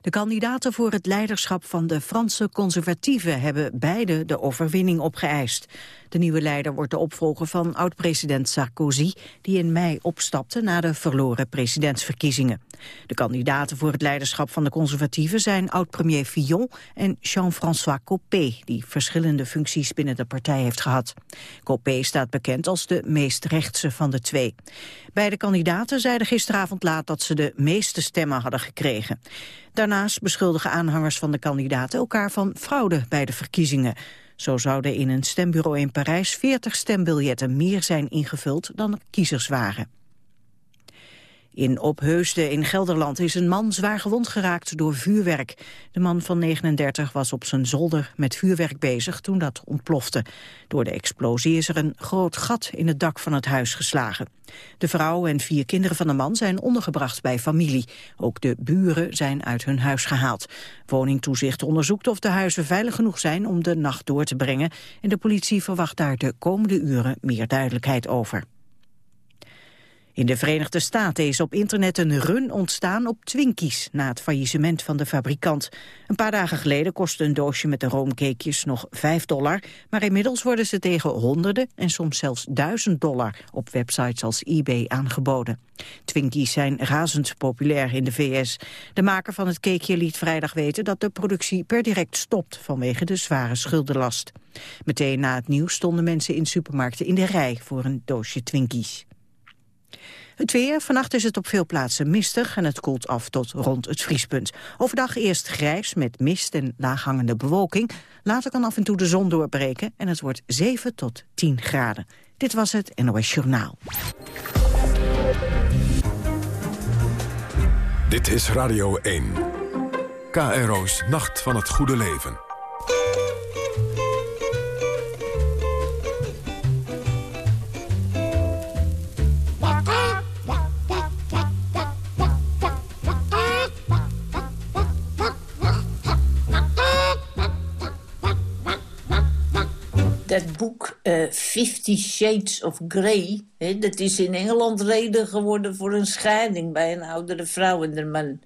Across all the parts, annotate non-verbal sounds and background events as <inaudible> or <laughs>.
De kandidaten voor het leiderschap van de Franse conservatieven hebben beide de overwinning opgeëist. De nieuwe leider wordt de opvolger van oud-president Sarkozy, die in mei opstapte na de verloren presidentsverkiezingen. De kandidaten voor het leiderschap van de conservatieven zijn oud-premier Fillon en Jean-François Copé, die verschillende functies binnen de partij heeft gehad. Copé staat bekend als de meest rechtse van de twee. Beide kandidaten zeiden gisteravond laat dat ze de meeste stemmen hadden gekregen. Daarnaast beschuldigen aanhangers van de kandidaten elkaar van fraude bij de verkiezingen. Zo zouden in een stembureau in Parijs 40 stembiljetten meer zijn ingevuld dan er kiezers waren. In Opheusden in Gelderland is een man zwaar gewond geraakt door vuurwerk. De man van 39 was op zijn zolder met vuurwerk bezig toen dat ontplofte. Door de explosie is er een groot gat in het dak van het huis geslagen. De vrouw en vier kinderen van de man zijn ondergebracht bij familie. Ook de buren zijn uit hun huis gehaald. Woningtoezicht onderzoekt of de huizen veilig genoeg zijn om de nacht door te brengen. En de politie verwacht daar de komende uren meer duidelijkheid over. In de Verenigde Staten is op internet een run ontstaan op Twinkies na het faillissement van de fabrikant. Een paar dagen geleden kostte een doosje met de roomcakejes nog 5 dollar, maar inmiddels worden ze tegen honderden en soms zelfs duizend dollar op websites als eBay aangeboden. Twinkies zijn razend populair in de VS. De maker van het cakeje liet vrijdag weten dat de productie per direct stopt vanwege de zware schuldenlast. Meteen na het nieuws stonden mensen in supermarkten in de rij voor een doosje Twinkies. Het weer, vannacht is het op veel plaatsen mistig en het koelt af tot rond het vriespunt. Overdag eerst grijs met mist en laaghangende bewolking. Later kan af en toe de zon doorbreken en het wordt 7 tot 10 graden. Dit was het NOS Journaal. Dit is Radio 1. KRO's Nacht van het Goede Leven. Boek uh, Fifty Shades of Grey... Dat is in Engeland reden geworden voor een scheiding... bij een oudere vrouw en de man.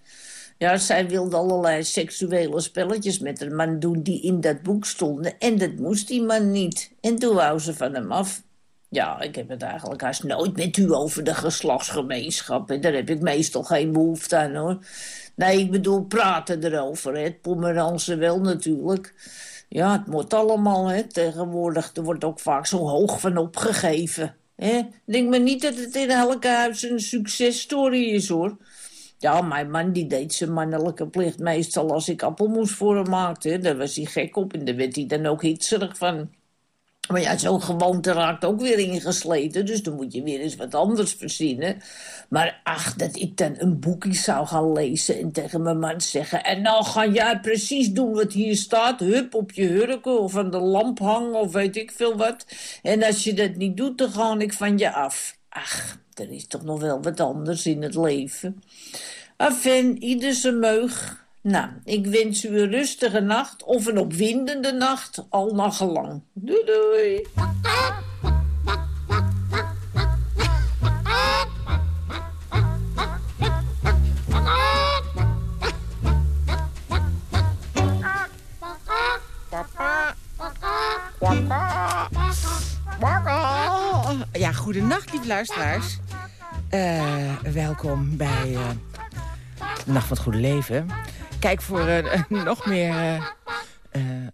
Ja, zij wilde allerlei seksuele spelletjes met een man doen... die in dat boek stonden. En dat moest die man niet. En toen wou ze van hem af. Ja, ik heb het eigenlijk haast nooit met u over de geslachtsgemeenschap. En daar heb ik meestal geen behoefte aan, hoor. Nee, ik bedoel praten erover, hè. Het wel natuurlijk... Ja, het moet allemaal, hè. Tegenwoordig er wordt ook vaak zo hoog van opgegeven. Hè? Denk maar niet dat het in elke huis een successtory is, hoor. Ja, mijn man die deed zijn mannelijke plicht meestal als ik appelmoes voor hem maakte. Daar was hij gek op en daar werd hij dan ook hitserig van. Maar ja, zo'n gewoonte raakt ook weer ingesleten. Dus dan moet je weer eens wat anders verzinnen. Maar ach, dat ik dan een boekje zou gaan lezen en tegen mijn man zeggen... en nou ga jij precies doen wat hier staat. Hup, op je hurken of aan de lamp hangen of weet ik veel wat. En als je dat niet doet, dan ga ik van je af. Ach, er is toch nog wel wat anders in het leven. Enfin, ieder zijn meug... Nou, ik wens u een rustige nacht of een opwindende nacht, al nagelang. Doei doei. Ja, goedenacht, lieve luisteraars. Uh, welkom bij uh, de Nacht van het Goede Leven. Kijk voor uh, <laughs> nog meer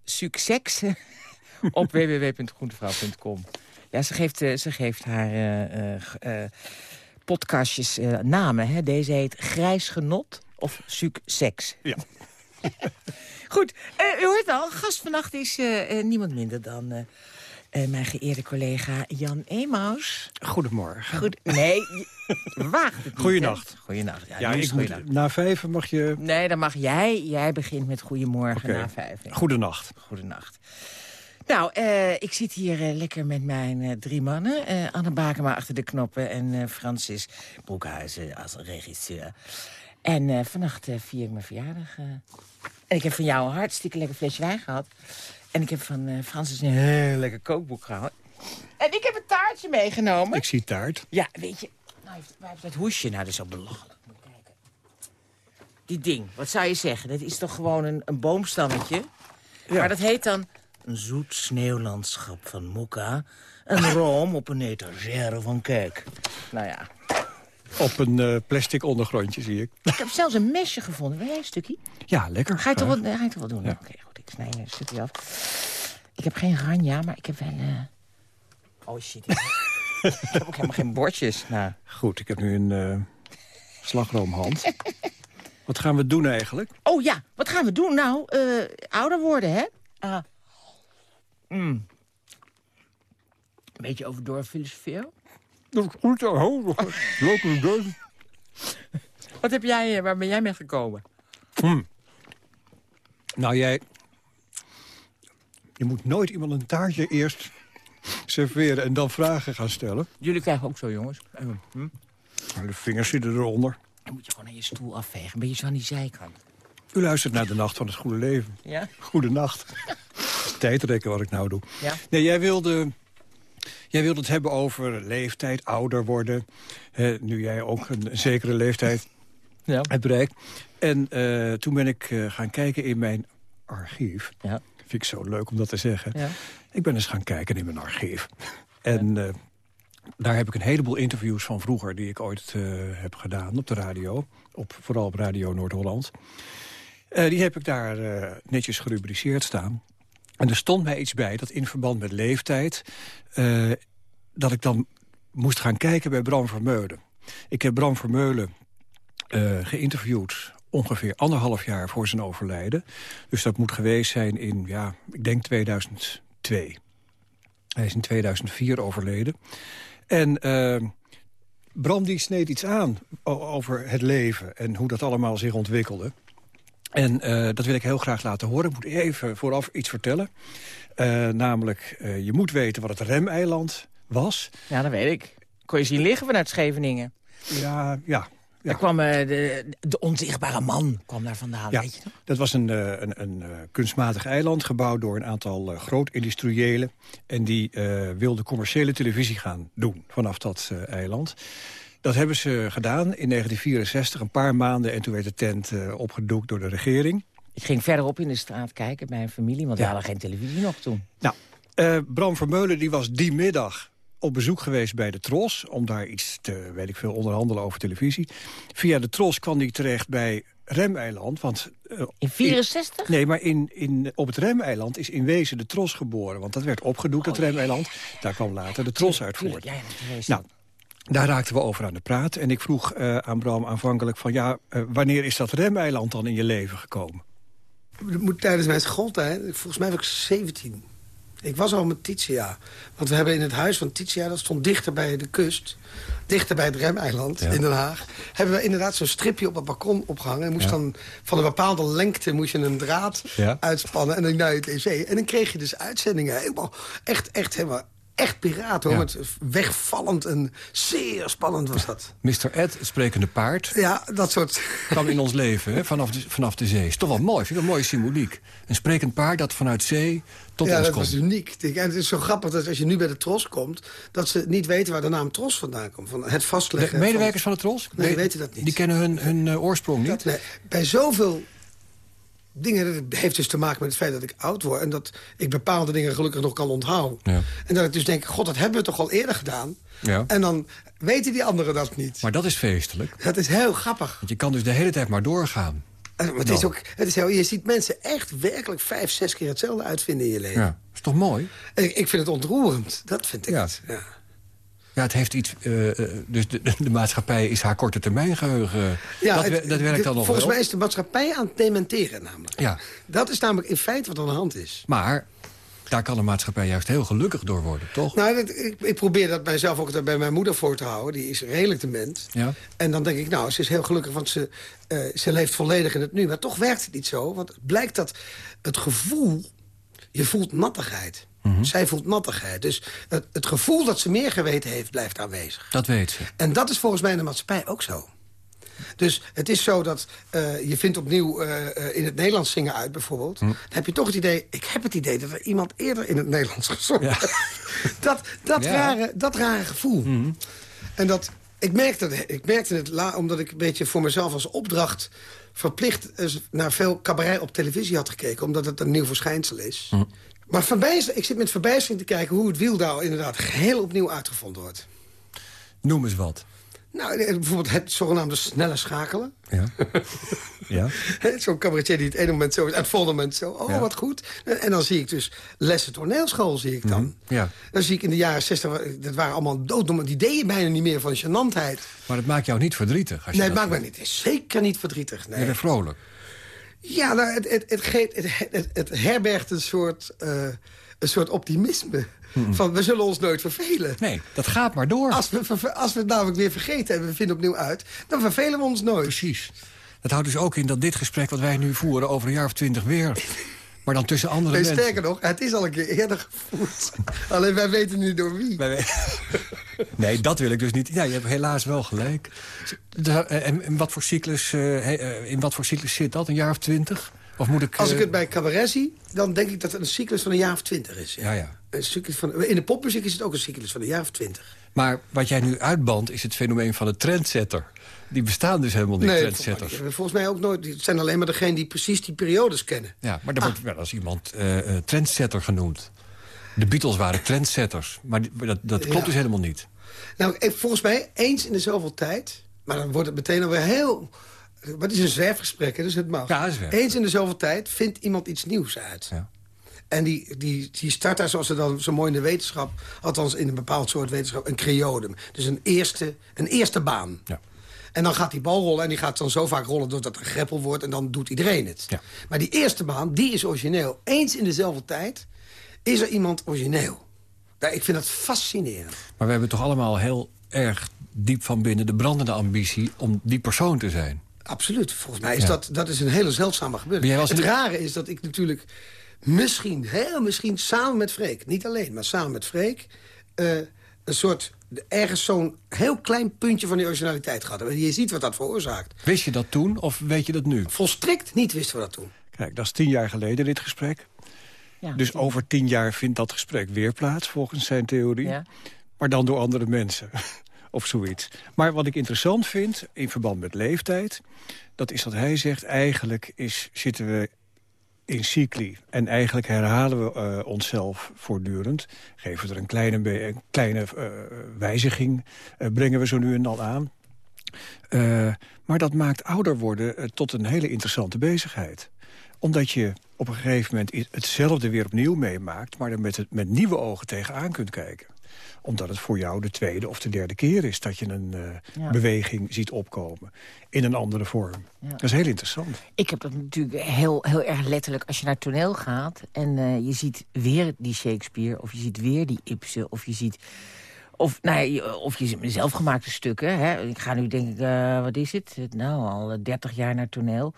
succes <laughs> op www.groentevrouw.com. Ja, ze geeft, ze geeft haar podcastjes namen. Hè? Deze heet Grijs Genot of Succes. Ja. <laughs> Goed, u hoort al, gast vannacht is niemand minder dan... Uh, mijn geëerde collega Jan Emaus. Goedemorgen. Goed, nee, <laughs> wacht het Goeienacht. Goeienacht. Ja, ja ik moet, na vijf mag je... Nee, dan mag jij. Jij begint met goedemorgen okay. na vijf. Goedenacht. Goedenacht. Nou, uh, ik zit hier uh, lekker met mijn uh, drie mannen. Anne Bakema achter de knoppen en Francis Broekhuizen als regisseur. En vannacht vier ik mijn verjaardag. en ik heb van jou een hartstikke lekker flesje wijn gehad. En ik heb van uh, Francis een heel lekker kookboek gehaald. En ik heb een taartje meegenomen. Ik zie taart. Ja, weet je, Nou, heeft, waar heeft dat hoesje? Nou, dat is zo belachelijk. Moet je kijken. Die ding, wat zou je zeggen? Dat is toch gewoon een, een boomstammetje? Maar dat heet dan een zoet sneeuwlandschap van Mokka. Een <laughs> room op een etagère van Kijk. Nou ja, Op een eh, plastic ondergrondje, zie ik. ik heb zelfs een mesje gevonden. Wil jij een stukje? Ja, lekker. Ga je toch wel, ga je toch wel doen? Ja. Oké, goed. Ik snij een stukje af. Ik heb geen ranja, maar ik heb wel... eh, Oh shit. ik ik <laughs> heb ook helemaal geen bordjes. Nou, Goed, ik heb nu een eh slagroomhand. <laughs> Wat gaan we doen eigenlijk? Oh ja, wat gaan we doen nou? Eh, ouder worden, hè? Ah. Mm. Een beetje over door filosoferen. Dat is goed, oh, leuk idee. Wat heb jij, eh, waar ben jij mee gekomen? Nou, jij... Je moet nooit iemand een taartje eerst serveren en dan vragen gaan stellen. Jullie krijgen ook zo, jongens. Even, hm? Maar De vingers zitten eronder. Dan moet je gewoon aan je stoel afvegen. Een beetje zo aan die zijkant. U luistert naar de Nacht van het Goede Leven. Ja? Goedenacht. <laughs> Tijdrekken wat ik nou doe. Ja. Nee, jij wilde, jij wilde het hebben over leeftijd, ouder worden. Hè, nu jij ook een zekere leeftijd Ja. hebt bereikt. En eh, toen ben ik eh, gaan kijken in mijn archief. Ja. Vind ik zo leuk om dat te zeggen. Ja. Ik ben eens gaan kijken in mijn archief. En eh, daar heb ik een heleboel interviews van vroeger... die ik ooit heb gedaan op de radio. Op, vooral op Radio Noord-Holland. Die heb ik daar netjes gerubriceerd staan. En er stond mij iets bij dat in verband met leeftijd... eh, dat ik dan moest gaan kijken bij Bram Vermeulen. Ik heb Bram Vermeulen eh, geïnterviewd ongeveer anderhalf jaar voor zijn overlijden. Dus dat moet geweest zijn in, ja, ik denk 2002. Hij is in 2004 overleden. En eh, Bram die sneed iets aan over het leven en hoe dat allemaal zich ontwikkelde. En eh, dat wil ik heel graag laten horen. Ik moet even vooraf iets vertellen. Eh, namelijk, eh, je moet weten wat het remeiland was. ja, dat weet ik. Kon je zien liggen vanuit Scheveningen. Ja, ja. Ja. Daar kwam de, de onzichtbare man kwam daar vandaan, Ja, weet je nog? dat was een, een, een kunstmatig eiland gebouwd door een aantal uh, groot-industriëlen. En die wilden commerciële televisie gaan doen vanaf dat eiland. Dat hebben ze gedaan in 1964, een paar maanden. En toen werd de tent uh, opgedoekt door de regering. Ik ging verderop in de straat kijken bij een familie, want Ja. we hadden geen televisie nog toen. Nou, uh, Bram Vermeulen die was die middag op bezoek geweest bij de Tros... om daar iets te, weet ik veel, onderhandelen over televisie. Via de Tros kwam hij terecht bij Remeiland. Want, uh, In 64? nee, maar in, in, op het Remeiland is in wezen de Tros geboren. Want dat werd opgedoekt, het Remeiland. Daar kwam later de Tros uit voort. Nou, daar raakten we over aan de praat. En ik vroeg uh, aan Bram aanvankelijk van... ja, uh, wanneer is dat Remeiland dan in je leven gekomen? Tijdens mijn schooltijd, volgens mij was ik 17. Ik was al met Titia. Want we hebben in het huis van Titia, dat stond dichter bij de kust... dichter bij het Remeiland ja. in Den Haag... hebben we inderdaad zo'n stripje op het balkon opgehangen. En moest ja. dan van een bepaalde lengte moest je een draad ja. uitspannen... en dan naar je tv. En dan kreeg je dus uitzendingen helemaal... echt, echt helemaal echt piraat, hoor. Ja. Met wegvallend en zeer spannend was dat. Mr. Ed, het sprekende paard. Ja, dat soort... kwam in ons leven, hè, vanaf, de, vanaf de zee. Is toch wel mooi, vind ik een mooie symboliek. Een sprekend paard dat vanuit zee tot ja, ons dat komt. was uniek. En het is zo grappig dat als je nu bij de Tros komt... dat ze niet weten waar de naam Tros vandaan komt. Van het vastleggen. De medewerkers van, van de Tros? Nee, nee, weten dat niet. Die kennen hun, hun uh, oorsprong niet? Dat, nee. Bij zoveel dingen. Dat heeft dus te maken met het feit dat ik oud word... en dat ik bepaalde dingen gelukkig nog kan onthouden. Ja. En dat ik dus denk, god, dat hebben we toch al eerder gedaan? Ja. En dan weten die anderen dat niet. Maar dat is feestelijk. Dat is heel grappig. Want je kan dus de hele tijd maar doorgaan. Maar het is ook, het is heel, je ziet mensen echt werkelijk vijf, zes keer hetzelfde uitvinden in je leven. Ja, is toch mooi? En ik, ik vind het ontroerend. Dat vind ik Ja. het. Ja. Ja, het heeft iets... Uh, dus de, de, maatschappij is haar korte termijn geheugen. Ja, dat, het, dat werkt de, dan nog Volgens wel. mij is de maatschappij aan het dementeren namelijk. Ja. Dat is namelijk in feite wat aan de hand is. Maar daar kan de maatschappij juist heel gelukkig door worden, toch? Nou, dat, ik, ik, probeer dat mijzelf ook bij mijn moeder voor te houden. Die is redelijk dement. Ja. En dan denk ik, nou, ze is heel gelukkig, want ze, uh, ze leeft volledig in het nu. Maar toch werkt het niet zo. Want het blijkt dat het gevoel... Je voelt nattigheid. Mm -hmm. Zij voelt nattigheid. Dus het, het, gevoel dat ze meer geweten heeft, blijft aanwezig. Dat weet ze. En dat is volgens mij in de maatschappij ook zo. Dus het is zo dat uh, je vindt opnieuw uh, in het Nederlands zingen uit, bijvoorbeeld. Hm. Dan heb je toch het idee... Ik heb het idee dat er iemand eerder in het Nederlands <laughs> gezongen ja. heeft. dat, dat, ja. rare, dat rare gevoel. Hm. En dat... Ik merkte, het, ik merkte het la, omdat ik een beetje voor mezelf als opdracht... verplicht naar veel cabaret op televisie had gekeken. Omdat het een nieuw verschijnsel is. Maar ik zit met verbijstering te kijken hoe het wiel inderdaad geheel opnieuw uitgevonden wordt. Noem eens wat. Nou, eh, bijvoorbeeld het zogenaamde snelle schakelen. Ja. <laughs> ja. Zo'n cabaretier die het ene moment zo is, het volgende moment zo. Oh, wat goed. En dan zie ik dus lessen toneelschool, zie ik dan. Mhm, ja. Dan zie ik in de jaren 60, dat waren allemaal dooddomme... die deden bijna niet meer van gênantheid. Maar het maakt jou niet verdrietig? Als je nee, het maakt mij niet. Zeker niet verdrietig. Nee. Je vrolijk? Ja, nou, het, het, het, geeft, het, het, herbergt een soort, uh, een soort optimisme. Hmm. Van, we zullen ons nooit vervelen. Nee, dat gaat maar door. Als we, als we het namelijk weer vergeten en we vinden opnieuw uit... dan vervelen we ons nooit. Precies. Dat houdt dus ook in dat dit gesprek wat wij nu voeren... over een jaar of twintig weer... <laughs> Maar dan tussen andere nee, mensen. Sterker nog, het is al een keer eerder gevoerd. <laughs> Alleen wij weten nu door wie. <laughs> Nee, dat wil ik dus niet. Ja, je hebt helaas wel gelijk. En in wat voor cyclus, eh, eh, in wat voor cyclus zit dat? Een jaar of twintig? Of moet ik, Als ik het bij cabaret zie, dan denk ik dat het een cyclus van een jaar of twintig is. Ja, ja. Een cyclus van, in de popmuziek is het ook een cyclus van een jaar of twintig. Maar wat jij nu uitbandt is het fenomeen van de trendsetter. Die bestaan dus helemaal niet, nee, trendsetters. Volgens mij ook nooit. Het zijn alleen maar degenen die precies die periodes kennen. Ja, maar er wordt wel als iemand uh, trendsetter genoemd. De Beatles waren trendsetters. Maar dat, dat klopt dus helemaal niet. Nou, volgens mij eens in de zoveel tijd... maar dan wordt het meteen alweer heel... Wat is een zwerfgesprek, dus het mag. Ja, eens in de zoveel tijd vindt iemand iets nieuws uit. Ja. En die, die, die start daar, zoals ze dan zo mooi in de wetenschap... althans in een bepaald soort wetenschap, een creodum. Dus een eerste, een eerste baan. Ja. En dan gaat die bal rollen en die gaat dan zo vaak rollen... doordat er een greppel wordt en dan doet iedereen het. Ja. Maar die eerste baan, die is origineel. Eens in dezelfde tijd is er iemand origineel. Ik vind dat fascinerend. Maar we hebben toch allemaal heel erg diep van binnen... de brandende ambitie om die persoon te zijn. Absoluut. Volgens mij is dat, dat is een hele zeldzame gebeuren. Het rare is dat ik natuurlijk misschien, heel misschien samen met Freek... niet alleen, maar samen met Freek... Uh, een soort ergens zo'n heel klein puntje van die originaliteit gehad. Je ziet wat dat veroorzaakt. Wist je dat toen of weet je dat nu? Volstrekt niet wisten we dat toen. Kijk, dat is tien jaar geleden dit gesprek. Ja, dus over tien jaar vindt dat gesprek weer plaats, volgens zijn theorie. Ja. Maar dan door andere mensen. <laughs> of zoiets. Maar wat ik interessant vind, in verband met leeftijd... dat is dat hij zegt, eigenlijk is, zitten we in cycli. En eigenlijk herhalen we uh, onszelf voortdurend. Geven we er een kleine, een kleine uh, wijziging, uh, brengen we zo nu en dan aan. maar dat maakt ouder worden tot een hele interessante bezigheid. Omdat je op een gegeven moment hetzelfde weer opnieuw meemaakt... maar er met, het, met nieuwe ogen tegenaan kunt kijken omdat het voor jou de tweede of de derde keer is... dat je een uh, beweging ziet opkomen in een andere vorm. Dat is heel interessant. Ik heb dat natuurlijk heel, heel erg letterlijk als je naar toneel gaat... en uh, je ziet weer die Shakespeare of je ziet weer die Ibsen... of je ziet... Of, nou of je zelfgemaakte stukken. Hè. Ik ga nu denk ik, uh, wat is het? Nou, al 30 jaar naar toneel.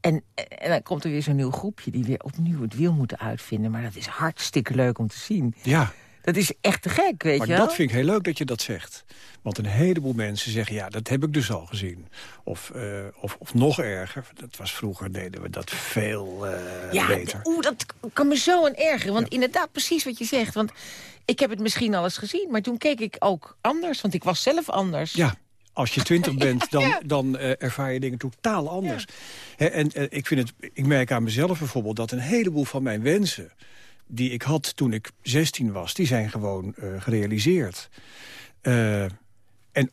En, en dan komt er weer zo'n nieuw groepje die weer opnieuw het wiel moeten uitvinden. Maar dat is hartstikke leuk om te zien. Ja, dat is echt te gek, weet maar je wel? dat vind ik heel leuk dat je dat zegt. Want een heleboel mensen zeggen, ja, dat heb ik dus al gezien. Of, uh, of, of nog erger, dat was vroeger, deden we dat veel uh, ja, beter. Oeh, dat kan me zo een erger. Want inderdaad, precies wat je zegt. Want ik heb het misschien al eens gezien, maar toen keek ik ook anders. Want ik was zelf anders. Ja, als je twintig <laughs> bent, dan, dan uh, ervaar je dingen totaal anders. en uh, ik, vind het, ik merk aan mezelf bijvoorbeeld dat een heleboel van mijn wensen die ik had toen ik 16 was, die zijn gewoon uh, gerealiseerd. Uh, en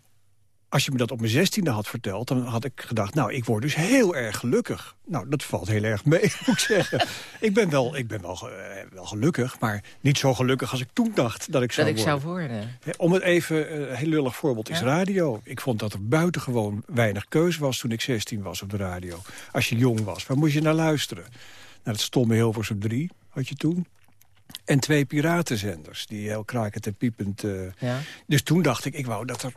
als je me dat op mijn zestiende had verteld... dan had ik gedacht, nou, ik word dus heel erg gelukkig. Nou, dat valt heel erg mee, <laughs> moet ik zeggen. ik ben, wel, ik ben wel, uh, wel gelukkig, maar niet zo gelukkig als ik toen dacht dat ik zou dat worden. ik zou worden. Om het even, een heel lullig voorbeeld is radio. Ik vond dat er buitengewoon weinig keus was toen ik 16 was op de radio. Als je jong was, waar moest je naar luisteren? Nou, dat stomme Hilversum 3 had je toen. En twee piratenzenders, die heel krakend en piepend... Uh, ja. Dus toen dacht ik, ik wou dat er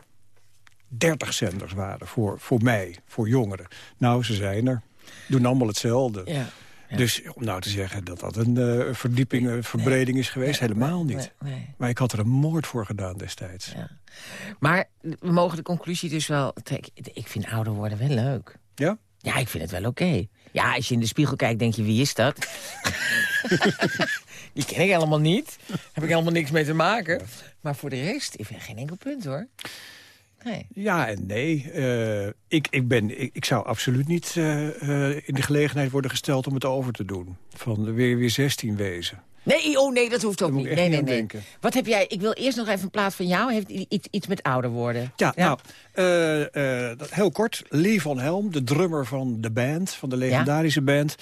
dertig zenders waren voor, voor mij, voor jongeren. Nou, ze zijn er. Doen allemaal hetzelfde. Ja. Ja. Dus om nou te zeggen dat dat een uh, verdieping, een verbreding is geweest, helemaal niet. Nee, maar ik had er een moord voor gedaan destijds. Ja. Maar we mogen de conclusie dus wel... Ik vind ouder worden wel leuk. Ja? Ja, ik vind het wel oké. Ja, als je in de spiegel kijkt, denk je, wie is dat? <laughs> Die ken ik helemaal niet. Heb ik helemaal niks mee te maken. Maar voor de rest, ik vind geen enkel punt, hoor. Nee. Ja en nee. Uh, ik, ik, ben, ik, ik, zou absoluut niet uh, uh, in de gelegenheid worden gesteld om het over te doen. Van weer, weer 16 wezen. Nee, oh nee, dat hoeft ook niet. Nee, nee, nee. Wat heb jij? Ik wil eerst nog even een plaat van jou. Heeft iets, iets met ouder worden? Ja, ja. nou, uh, uh, heel kort. Lee van Helm, de drummer van de band, van de legendarische ja? band,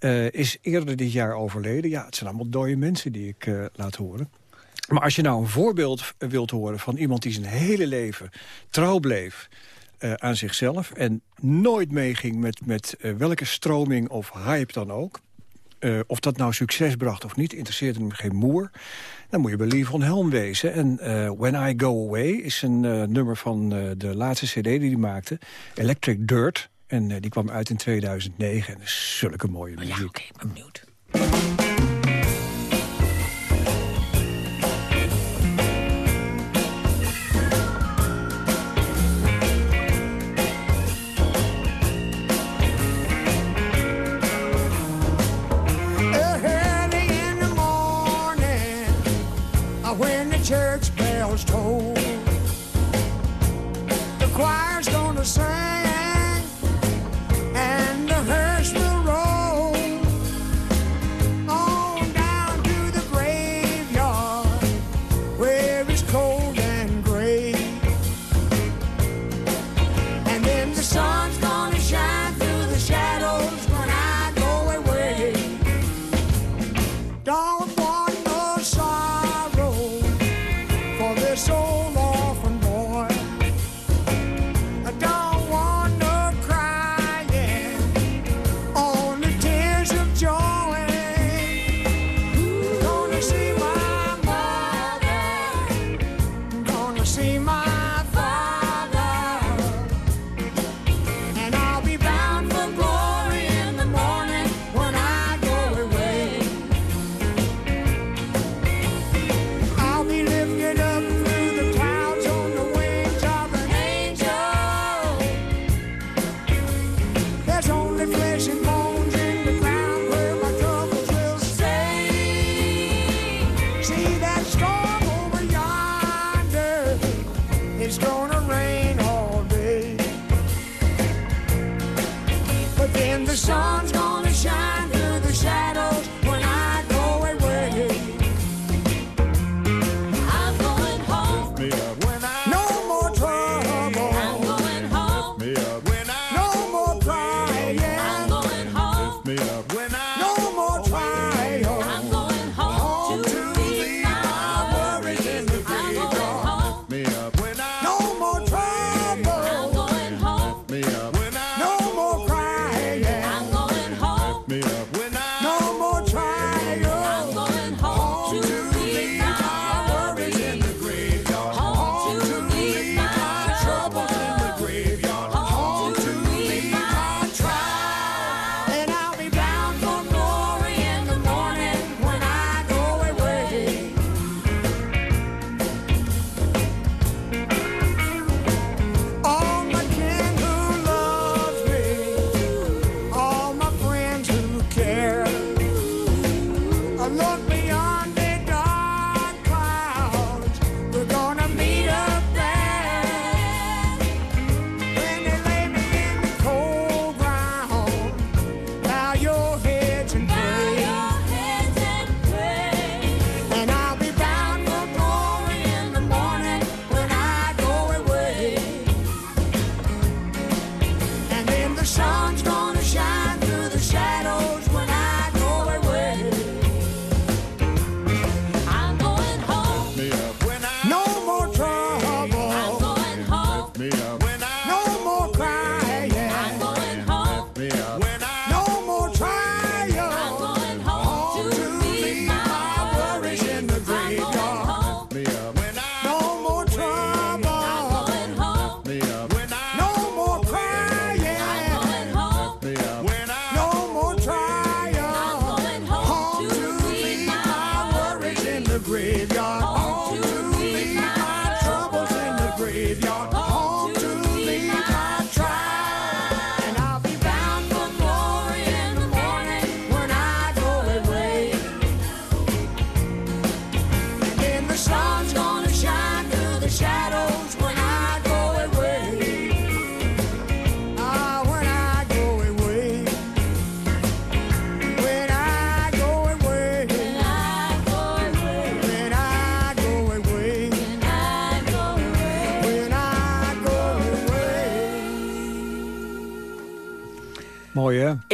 uh, is eerder dit jaar overleden. Ja, het zijn allemaal dode mensen die ik laat horen. Maar als je nou een voorbeeld wilt horen van iemand die zijn hele leven trouw bleef... Uh, aan zichzelf en nooit meeging met, met uh, welke stroming of hype dan ook... Uh, of dat nou succes bracht of niet, interesseert hem geen moer. Dan moet je bij Lee van Helm wezen. En When I Go Away is een nummer van de laatste cd die hij maakte. Electric Dirt. En die kwam uit in 2009 en is zulke mooie muziek. Ja, oké, okay, benieuwd.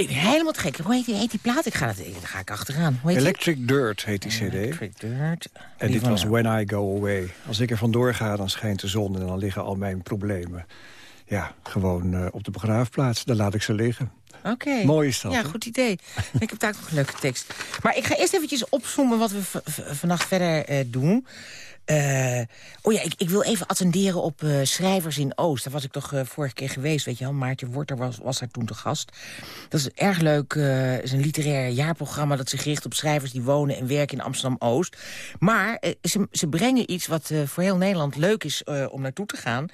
Ik, helemaal te gek. Hoe heet die, heet die plaat? Ik ga, dat, daar ga ik achteraan. Hoe heet die? Electric Dirt heet die cd. Electric Dirt. En Die dit was. When I Go Away. Als ik er vandoor ga, dan schijnt de zon en dan liggen al mijn problemen. Ja, gewoon eh, op de begraafplaats. Daar laat ik ze liggen. Oké. Mooi is dat, Ja, goed idee. <laughs> ik heb daar ook nog een leuke tekst. Maar ik ga eerst eventjes opzoomen wat we vannacht verder eh, doen. Eh, oh ja, ik, ik wil even attenderen op eh, Schrijvers in Oost. Daar was ik toch vorige keer geweest, weet je wel. Maartje Worter was, was daar toen te gast. Dat is erg leuk. eh is een literair jaarprogramma dat zich richt op schrijvers... die wonen en werken in Amsterdam-Oost. Maar ze, ze brengen iets wat voor heel Nederland leuk is om naartoe te gaan.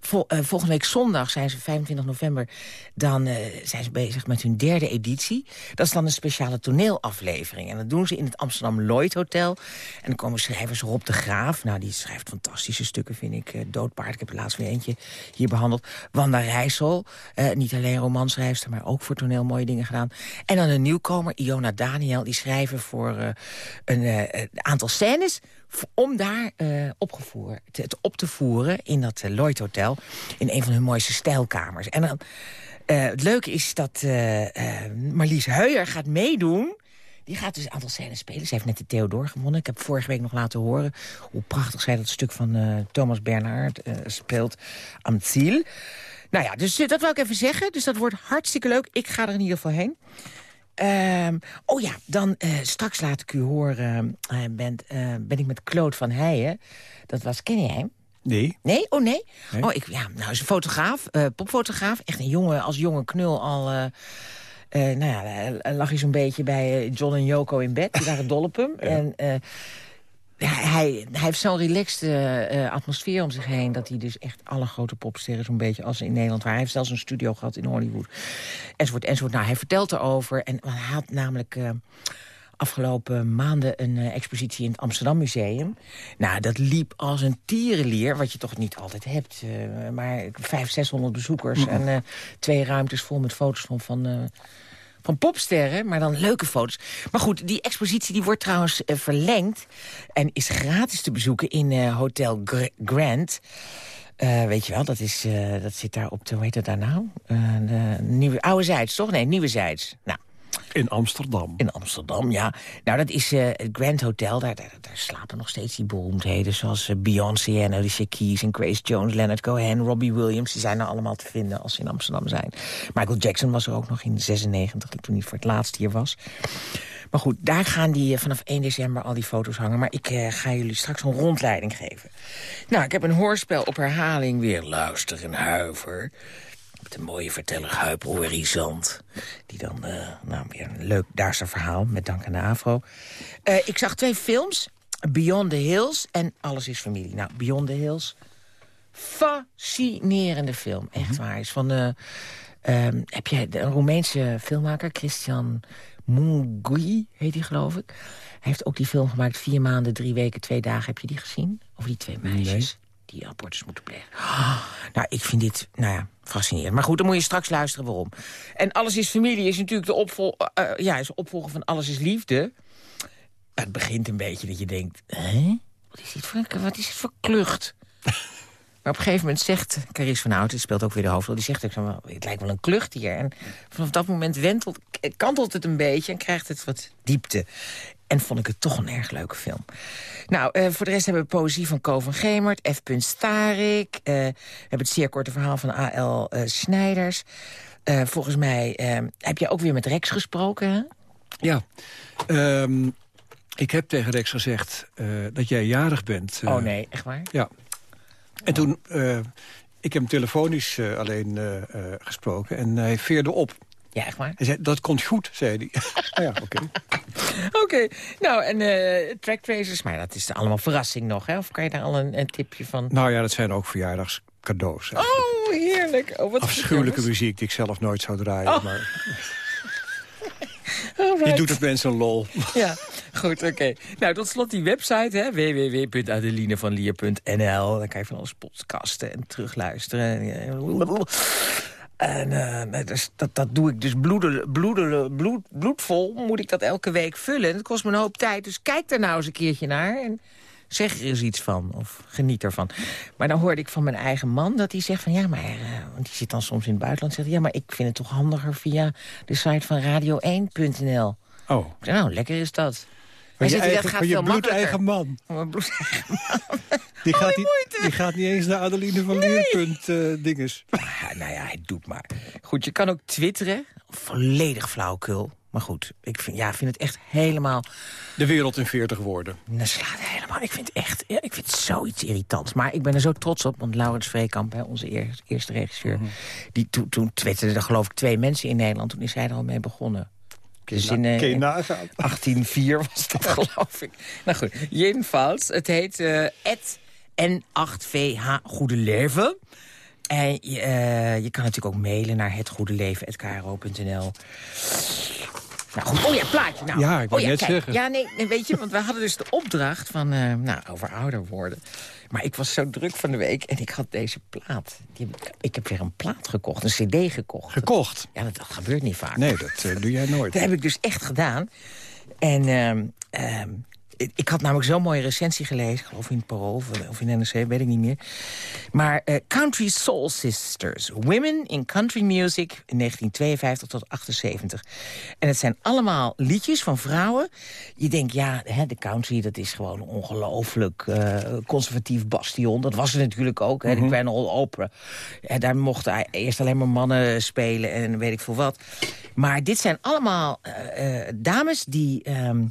Vol- volgende week zondag zijn ze, 25 november... dan zijn ze met hun derde editie. Dat is dan een speciale toneelaflevering. En dat doen ze in het Amsterdam Lloyd Hotel. En dan komen schrijvers Rob de Graaf. Nou, die schrijft fantastische stukken, vind ik. Eh, Doodpaard, ik heb er laatst weer eentje hier behandeld. Wanda Rijssel, eh, niet alleen romanschrijfster... maar ook voor toneel mooie dingen gedaan. En dan een nieuwkomer, Iona Daniel. Die schrijven voor eh, een aantal scènes... om daar opgevoerd, te, op te voeren in dat Lloyd Hotel... in een van hun mooiste stijlkamers. En dan, eh, het leuke is dat eh, eh, Marlies Heuer gaat meedoen... Die gaat dus een aantal scènes spelen. Ze heeft net de Theodor gewonnen. Ik heb vorige week nog laten horen hoe prachtig zij dat stuk van Thomas Bernhard speelt. Am Ziel. Nou ja, dus dat wil ik even zeggen. Dus dat wordt hartstikke leuk. Ik ga er in ieder geval heen. Ehm, oh ja, dan straks laat ik u horen, ben, ben ik met Claude van Heijen. Dat was, ken? Nee? Nee? Oh, nee? Nee. Oh, ik, ja, nou, hij is een fotograaf, eh, popfotograaf. Echt een jongen, als jonge knul al... eh, eh, nou ja, lag hij zo'n beetje bij John en Yoko in bed. Die waren dol op hem. <laughs> En ja, hij, hij heeft zo'n relaxed atmosfeer om zich heen... dat hij dus echt alle grote popsterren zo'n beetje als in Nederland... hij heeft zelfs een studio gehad in Hollywood. Enzovoort, enzovoort. Nou, hij vertelt erover. En hij had namelijk... afgelopen maanden een eh, expositie in het Amsterdam Museum. Nou, dat liep als een tierenlier, wat je toch niet altijd hebt. eh, maar 500, 600 bezoekers en eh, twee ruimtes vol met foto's van... van van popsterren, maar dan leuke foto's. Maar goed, die expositie die wordt trouwens verlengd... en is gratis te bezoeken in Hotel Gr- Grand. Eh, weet je wel, dat, is, dat zit daar op de, hoe heet dat daar nou? Nieuwe, oude Zijds, toch? Nee, Nieuwe Zijds. Nou, In Amsterdam. in Amsterdam, ja. Nou, dat is eh, het Grand Hotel. Daar, daar, slapen nog steeds die beroemdheden... zoals eh, Beyoncé en Alicia Keys en Grace Jones, Leonard Cohen... Robbie Williams, die zijn er allemaal te vinden als ze in Amsterdam zijn. Michael Jackson was er ook nog in 96, toen hij voor het laatst hier was. Maar goed, daar gaan die eh, vanaf 1 december al die foto's hangen. Maar ik ga jullie straks een rondleiding geven. Nou, ik heb een hoorspel op herhaling weer. Luister en huiver. Met een mooie verteller Huip Horizont. Die dan, eh, nou, weer een leuk Daarse verhaal, met dank aan de AVRO. Eh, ik zag twee films. Beyond the Hills en Alles is Familie. Nou, Beyond the Hills. Fascinerende film, echt waar. Is van, eh, ehm, heb jij de een Roemeense filmmaker, Christian Mungui, heet hij geloof ik. Hij heeft ook die film gemaakt, vier maanden, drie weken, twee dagen. Heb je die gezien? Over die twee meisjes die abortus moeten plegen. <gasps> Nou, ik vind dit, nou ja, fascinerend. Maar goed, dan moet je straks luisteren waarom. En Alles is Familie is natuurlijk de opvol eh, ja, is opvolger van Alles is Liefde. Het begint een beetje dat je denkt... Hè? Wat is dit voor, een- wat is dit voor klucht? <laughs> Maar op een gegeven moment zegt Carice van Houten... die speelt ook weer de hoofdrol, die zegt... ook zo, het lijkt wel een klucht hier. En vanaf dat moment wentelt, kantelt het een beetje... en krijgt het wat diepte. En vond ik het toch een erg leuke film. Nou, eh, voor de rest hebben we poëzie van Ko van Gemert... F. Starik. eh, we hebben het zeer korte verhaal van A.L. eh, Snijders. Volgens mij eh, heb je ook weer met Rex gesproken, hè? Ja. Ehm, ik heb tegen Rex gezegd dat jij jarig bent. oh nee, echt waar? Ja. En toen, eh, ik heb hem telefonisch alleen gesproken en hij veerde op. Ja, echt waar? Hij zei, dat komt goed, zei hij. oh <laughs> ja, oké. Oké, nou en eh track tracers, maar dat is allemaal verrassing nog, hè? Of kan je daar al een, een tipje van... Nou ja, dat zijn ook verjaardagscadeaus. eigenlijk. Oh, heerlijk. Oh, wat Afschuwelijke muziek die ik zelf nooit zou draaien. Oh. Maar <laughs> je doet het mensen een lol. Ja, goed, oké. Nou, tot slot die website, hè, www.adelinevanlier.nl. Daar kan je van alles podcasten en terugluisteren. En eh, dus dat, dat doe ik dus bloedel, bloedel, bloed, bloedvol. Moet ik dat elke week vullen. En dat kost me een hoop tijd. Dus kijk daar nou eens een keertje naar. En zeg er eens iets van. Of geniet ervan. Maar dan hoorde ik van mijn eigen man dat hij zegt van... ja, maar eh, want die zit dan soms in het buitenland... zegt ja, maar ik vind het toch handiger via de site van radio1.nl. Oh. Nou, lekker is dat. Van je, eigen, dat van gaat je veel bloedeigen man. Van mijn bloedeigen man. <laughs> Die gaat, die niet, die gaat niet eens naar Adeline van Leerpunt eh dinges. Ja, <laughs> nou ja, hij doet maar. Goed, je kan ook twitteren. Volledig flauwkul. Maar goed, ik vind, ja, vind het echt helemaal... De wereld in 40 woorden. Dat slaat helemaal. Ik vind het echt ja, ik vind het zoiets irritants. Maar ik ben er zo trots op, want Laurens Vreekamp, hè, onze eer- eerste regisseur... Mhm. die to, toen twitterden er geloof ik twee mensen in Nederland. Toen is hij er al mee begonnen. Dus in, eh, Kun je in nagaan. <laughs> 1804 was dat, geloof ik. Nou goed, jedenfalls, het heet eh N8VH Goede Leven. En je, eh, je kan natuurlijk ook mailen naar hetgoedeleven.kro.nl. Nou goed, oh ja, plaatje. Nou. Ja, ik wou oh, net kijk. zeggen. Ja, nee, nee, weet je, want we hadden dus de opdracht van, eh, nou, over ouder worden. Maar ik was zo druk van de week en ik had deze plaat. Die heb ik, ik heb weer een plaat gekocht, een cd gekocht. Gekocht. Ja, dat, dat gebeurt niet vaak. Nee, dat eh, doe jij nooit. Dat heb ik dus echt gedaan. En ehm, ehm, ik, had namelijk zo'n mooie recensie gelezen. Ik geloof in het Parool of, of in NRC, weet ik niet meer. Maar eh, Country Soul Sisters. Women in Country Music in 1952 tot 78. En het zijn allemaal liedjes van vrouwen. Je denkt, ja, hè, de country dat is gewoon een ongelooflijk eh, conservatief bastion. Dat was het natuurlijk ook. Hè, De Grand Ole Opera. Hè, daar mochten eerst alleen maar mannen spelen en weet ik veel wat. Maar dit zijn allemaal eh, dames die... ehm,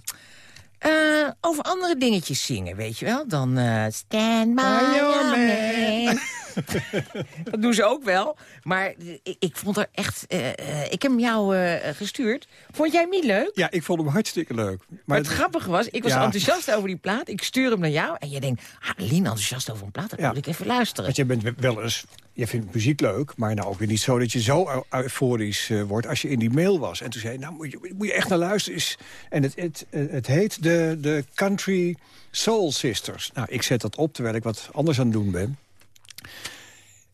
eh, over andere dingetjes zingen, weet je wel? Dan eh Stand by your man. <laughs> dat doen ze ook wel. Maar ik, ik vond er echt... eh, eh, ik heb hem jou eh, gestuurd. Vond jij hem niet leuk? Ja, ik vond hem hartstikke leuk. Maar het grappige was, ik was Ja. enthousiast over die plaat. Ik stuur hem naar jou en je denkt... Ah, Lien enthousiast over een plaat, dan Ja. moet ik even luisteren. Want je bent wel eens... Je vindt muziek leuk, maar nou ook weer niet zo dat je zo eu- euforisch wordt als je in die mail was. En toen zei je, nou moet je, moet je echt naar luisteren. Is- En het, het, het heet de, de Country Soul Sisters. Nou, ik zet dat op terwijl ik wat anders aan het doen ben.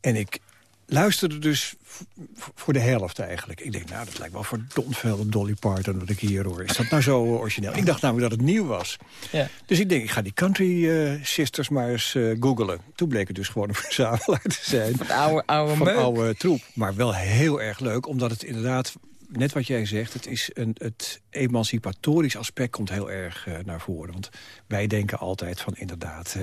En ik luisterde dus voor de helft eigenlijk. Ik denk, nou, dat lijkt wel verdomd veel op Dolly Parton wat ik hier hoor. Is dat nou zo origineel? Ik dacht namelijk dat het nieuw was. Ja. Dus ik denk, ik ga die Country eh, Sisters maar eens eh googlen. Toen bleek het dus gewoon een <laughs> verzamelaar te zijn. Van oude, oude van oude troep. Maar wel heel erg leuk, omdat het inderdaad... Net wat jij zegt, het, is een, het emancipatorisch aspect komt heel erg eh, naar voren. Want wij denken altijd van inderdaad...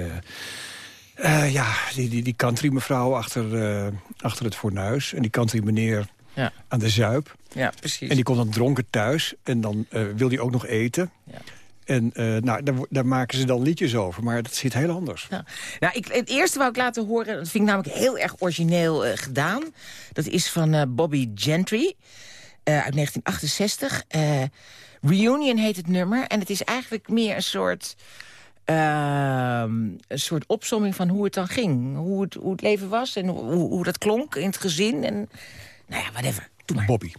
eh, ja, die, die, die country mevrouw achter, eh, achter het fornuis. En die country meneer Ja. aan de zuip. Ja, precies. En die komt dan dronken thuis. En dan eh, wil hij ook nog eten. Ja. En nou, daar, daar maken ze dan liedjes over. Maar dat zit heel anders. Ja. Nou, ik, het eerste wou ik laten horen, dat vind ik namelijk heel erg origineel gedaan. Dat is van Bobby Gentry uit 1968. Eh, Reunion heet het nummer. En het is eigenlijk meer een soort, een soort opsomming van hoe het dan ging. Hoe het, hoe het leven was en hoe, hoe dat klonk in het gezin. En, nou ja, whatever. Doe maar. Bobby.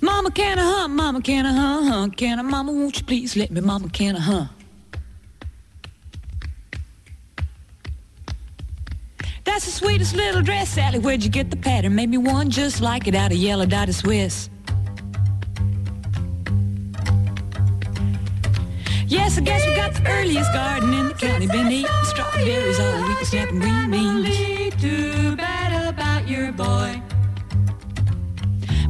Mama, can I hunt? Mama, can I hunt? Can I, Mama, won't you please let me? Mama, can I hunt? That's the sweetest little dress, Sally. Where'd you get the pattern? Made me one just like it out of yellow dotted Swiss. Yes, I guess we got the earliest garden in the county. Been eating strawberries all week, snapping green beans. Too bad about your boy.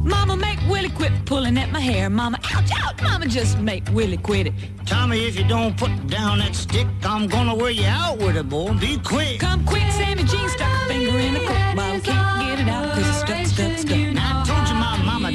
Mama, make Willie quit pulling at my hair. Mama, ouch, ouch. Mama, just make Willie quit it. Tommy, if you don't put down that stick, I'm gonna wear you out with it, boy. Be quick. Come quick, Sammy Jean stuck a finger in the coke bottle. Can't get it out cause it's stuck, stuck, stuck. Now,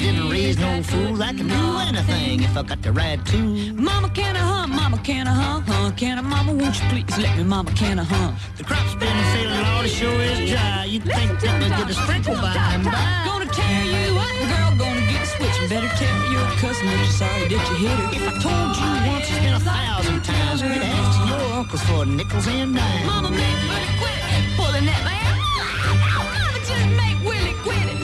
didn't raise no fool. I can do anything if I got the right tool. Mama, can I hunt? Mama, can I hunt? Hunt? Can I, Mama, won't you please let me? Mama, can I hunt? The crop's been failing, Lord, it sure is dry. You'd think that we'd get a sprinkle by and by. Gonna tear you up, girl, gonna get a switch. Better tell your cousin that you're sorry that you hit her. If I told you once, it's been a thousand times. Quit asking your uncles for nickels and dimes. Mama, make Willie quit it. Pulling that man. <laughs> Mama, just make Willie quit it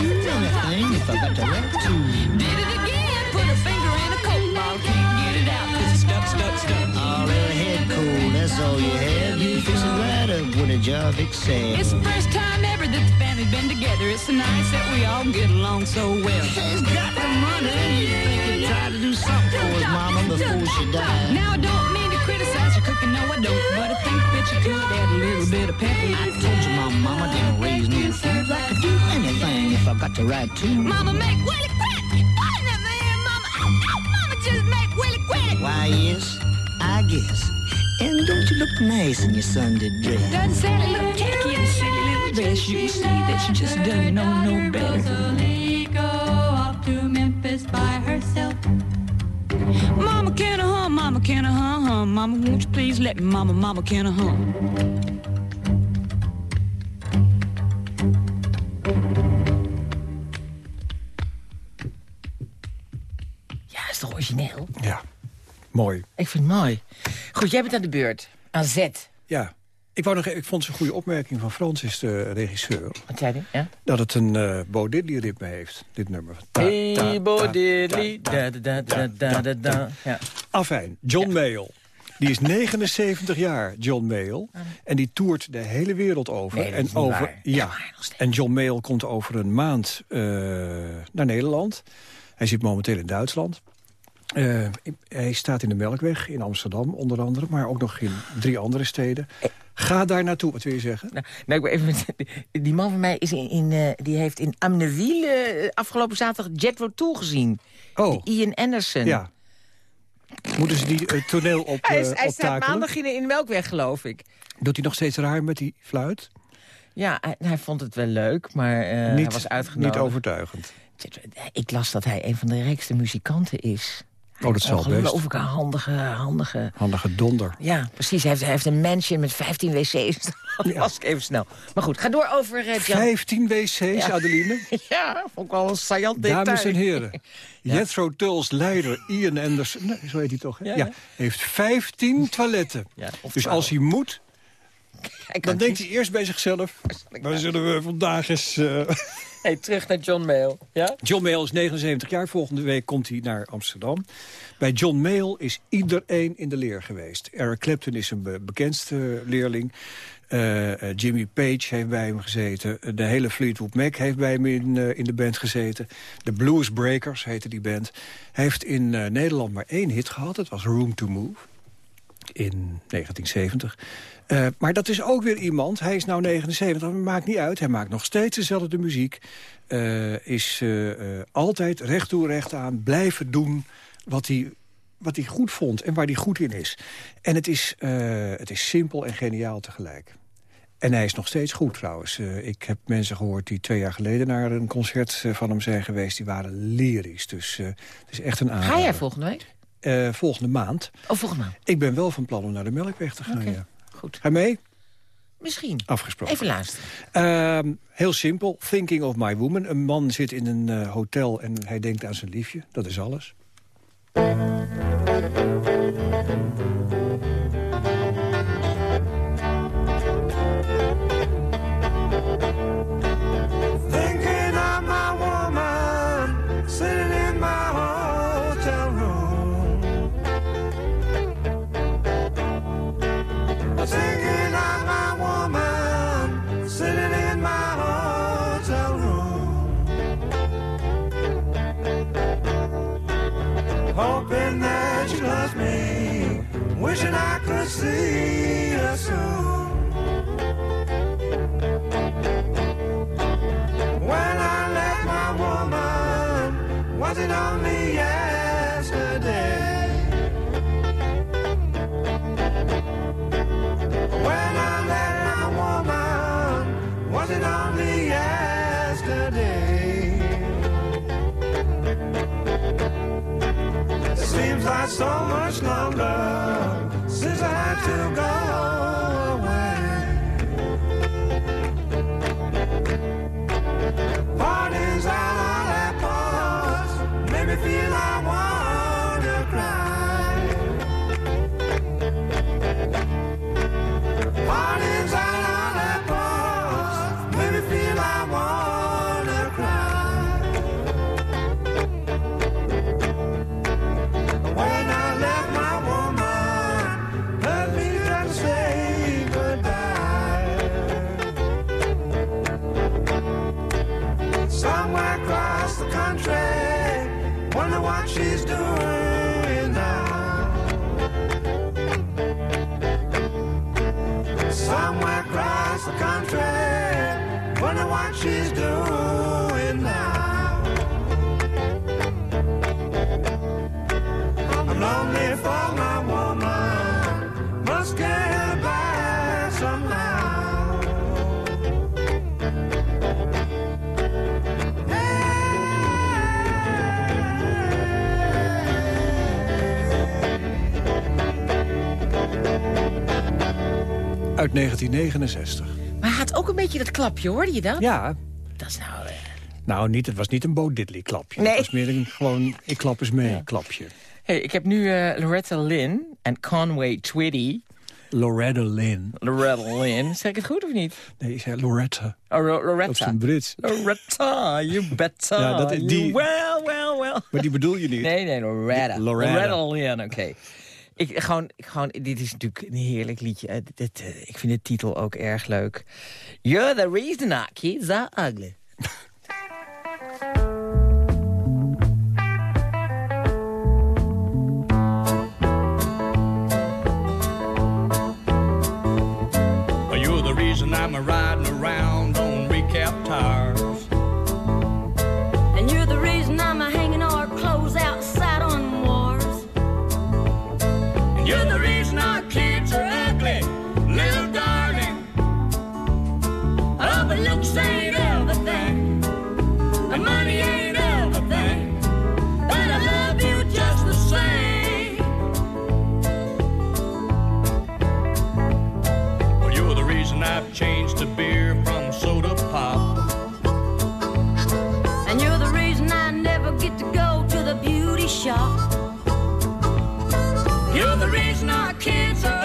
do anything if I got to work to. Did it again, put a finger in a coke bottle, can't get it out cause it's stuck, stuck, stuck. All in a head cold, that's all you have, you fix it right up when a job excels. It's the first time ever that the family been together, it's so nice that we all get along so well. She's got the money, you think you try to do something for his mama before she died. Now I don't mean criticize your cooking, no I don't, but I think that you could add a little bit of pepper. I told you my mama didn't raise no fools. I could do anything if I got the right tune. Mama make Willie quit. Find that man, Mama. Ow, ow, Mama just make Willie quit. Why, yes, I guess. And don't you look nice in your Sunday dress? Doesn't Sally look tacky in a silly little dress? You see that she just doesn't know no better. Mama can a hum, Mama can a hum, hum. Mama, won't you please let me, Mama, Mama can a hum. Ja, is toch origineel? Ja, mooi. Ik vind het mooi. Goed, jij bent aan de beurt. Aan Z. Ja. Ik, wou nog, ik vond het een goede opmerking van Francis, de regisseur... Wat zei hij? Ja? dat het een eh Bo Diddley-ritme heeft, dit nummer. Ta- Hey, ta- Bo ta- Diddley. ta- Da, da, da, da, da, da. Ja. Afijn, John Mayall. Die is 79 jaar, John Mayall. En die toert de hele wereld over. Nee, en over waar. ja. En John Mayall komt over een maand eh, naar Nederland. Hij zit momenteel in Duitsland. Eh, hij staat in de Melkweg in Amsterdam onder andere. Maar ook nog in drie andere steden. Ga daar naartoe, wat wil je zeggen? Nou, nou, ik even, die man van mij is in, in, eh, die heeft in Amneville eh, afgelopen zaterdag Jethro Tull gezien. Oh, Ian Anderson. ja. Moeten ze die eh, toneel op, Hij, is, eh, hij staat maandag in, in de Melkweg, geloof ik. Doet hij nog steeds raar met die fluit? Ja, hij, hij vond het wel leuk, maar eh, hij was uitgenodigd. niet overtuigend. Ik las dat hij een van de rijkste muzikanten is. Oh, dat zal best. Ongelooflijk handige, handige... Handige donder. Ja, precies. Hij heeft, hij heeft een mansion met 15 wc's. <laughs> Dat Ja. was ik even snel. Maar goed, ga door over uh, Jan. 15 wc's, Ja. <laughs> Adeline. Ja, vond ik wel een saillant detail. Dames en heren, <laughs> Jethro Tulls leider Ian Anderson... Nee, zo heet hij toch, hè? Ja, Ja, ja. heeft 15 toiletten. Ja, dus 12. als hij moet, Kijk, dan denkt hij eerst bij zichzelf... waar zullen we vandaag eens... eh, Terug naar John Mayle. Ja? John Mayall is 79 jaar. Volgende week komt hij naar Amsterdam. Bij John Mayall is iedereen in de leer geweest. Eric Clapton is een be- bekendste leerling. Eh, eh, Jimmy Page heeft bij hem gezeten. De hele Fleetwood Mac heeft bij hem in, eh, in de band gezeten. De Blues Breakers heette die band. Hij heeft in Nederland maar één hit gehad. Het was Room to Move in 1970. Eh, maar dat is ook weer iemand, hij is nou 79, maar maakt niet uit. Hij maakt nog steeds dezelfde muziek. Eh, is eh, altijd recht toe recht aan blijven doen wat hij, wat hij goed vond en waar hij goed in is. En het is, het is simpel en geniaal tegelijk. En hij is nog steeds goed trouwens. Ik heb mensen gehoord die twee jaar geleden naar een concert van hem zijn geweest. Die waren lyrisch. Dus het is echt een aanrader. Ga jij volgende week? Volgende maand. Oh, volgende maand. Ik ben wel van plan om naar de Melkweg te gaan, ja. Goed. Ga mee? Misschien. Afgesproken. Even luisteren. Ehm, heel simpel. Thinking of my woman. Een man zit in een eh, hotel en hij denkt aan zijn liefje. Dat is alles. Wishing I could see her soon. When I left my woman, was it only yesterday? When I left my woman, was it only yesterday? Seems like so much longer since I had to go Uit 1969. Maar hij had ook een beetje dat klapje, hoorde je dat? Ja, Dat is nou... eh, nou, niet, het was niet een Bo Diddley klapje. Nee. Het was meer een gewoon, ik klap eens mee klapje. Hey, ik heb nu eh, Loretta Lynn en Conway Twitty. Loretta Lynn. Loretta Lynn. Zeg ik het goed of niet? Nee, je zei Loretta. Oh, Dat is Loretta. een Brits. Loretta, you better. Ja, dat is die- Well, well, well. Maar die bedoel je niet. Nee, nee, Loretta. Loretta. Lynn, oké. Ik, gewoon, gewoon, dit is natuurlijk een heerlijk liedje. Eh, dit, eh, ik vind de titel ook erg leuk. You're the reason our kids are ugly. You're the reason I'm riding around You're the reason our kids are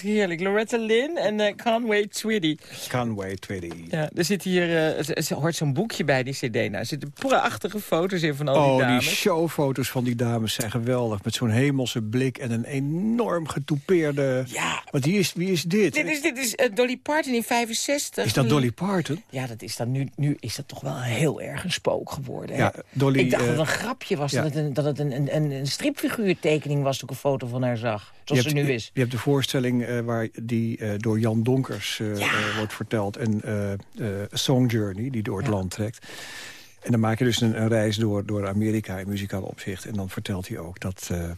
goed, heerlijk. Loretta Lynn en eh, Conway Twitty. Conway Twitty. Ja, er zit hier, er hoort zo'n boekje bij, die cd. Nou, er zitten prachtige foto's in van al die Oh, die dames. showfoto's van die dames zijn geweldig. Met zo'n hemelse blik en een enorm getoupeerde... Ja. Want wie is, wie is dit? Dit is, dit is eh, Dolly Parton in 65. Is dat Dolly Parton? Ja, dat is dan nu, nu is dat toch wel heel erg een spook geworden. hè? Ja, Dolly, Ik dacht dat eh, het een grapje was, ja. dat het, een, dat het een, een, een, stripfiguurtekening was... toen ik een foto van haar zag, zoals ze nu is. je hebt de voorstelling eh, waar die eh, door Jan Donkers eh, eh, wordt verteld. En eh, eh, Song Journey, die door het land trekt. En dan maak je dus een, een reis door, door Amerika in muzikaal opzicht. En dan vertelt hij ook dat, eh,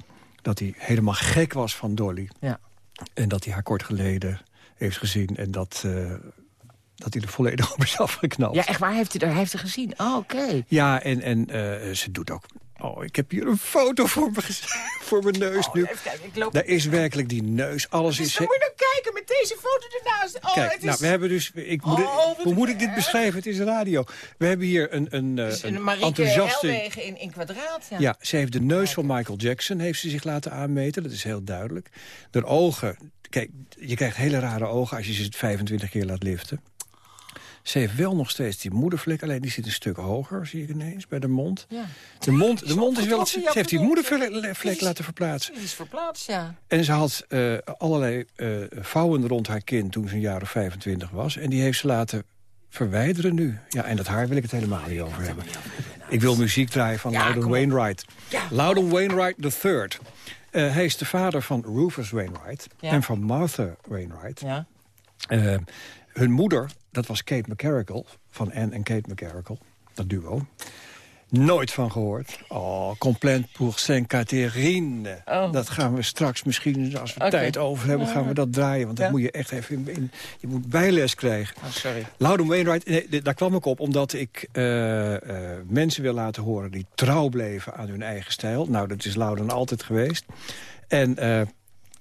dat hij helemaal gek was van Dolly. Ja. En dat hij haar kort geleden heeft gezien. En dat, eh, dat hij er volledig <laughs> op is afgeknapt. Ja, echt waar, heeft hij, hij heeft ze gezien? Oh, oké. Ja, en, en eh, ze doet ook... Oh, ik heb hier een foto voor, me, <laughs> voor mijn neus nu. Oh, even kijken, ik loop... Daar is werkelijk die neus. Alles is... Dan moet je nou kijken met deze foto ernaast. Oh, Kijk, het is... nou, we hebben dus... Ik moet, Oh, hoe moet ik dit beschrijven? Het is radio. We hebben hier een, een, eh, een een enthousiaste... Helwegen in, in kwadraat. Ja. Ja, ze heeft de neus van Michael Jackson heeft ze zich laten aanmeten. Dat is heel duidelijk. De ogen... Kijk, je krijgt hele rare ogen als je ze 25 keer laat liften. Ze heeft wel nog steeds die moedervlek, alleen die zit een stuk hoger, zie ik ineens, bij de mond. Ja. De mond, de mond is wel... Ze heeft die moedervlek laten verplaatsen. Die is verplaatst, ja. En ze had eh, allerlei eh, vouwen rond haar kin toen ze een jaar of 25 was. En die heeft ze laten verwijderen nu. Ja, en dat haar wil ik het helemaal niet over hebben. Ik wil muziek draaien van Ja, Loudon. Wainwright. Ja. Loudon Wainwright III. Eh hij is de vader van Rufus Wainwright Ja. en van Martha Wainwright. Ja. Hun moeder, dat was Kate McCarrickle, van Anne en Kate McCarrickle, dat duo. Nooit van gehoord. Oh, Complaint pour Saint-Catherine. Oh. Dat gaan we straks misschien, als we tijd over hebben, gaan we dat draaien. Want dat Ja. moet je echt even in, in- je moet bijles krijgen. Oh, sorry. Loudon Wainwright, nee, daar kwam ik op omdat ik eh, eh, mensen wil laten horen... die trouw bleven aan hun eigen stijl. Nou, dat is Loudon altijd geweest. En eh,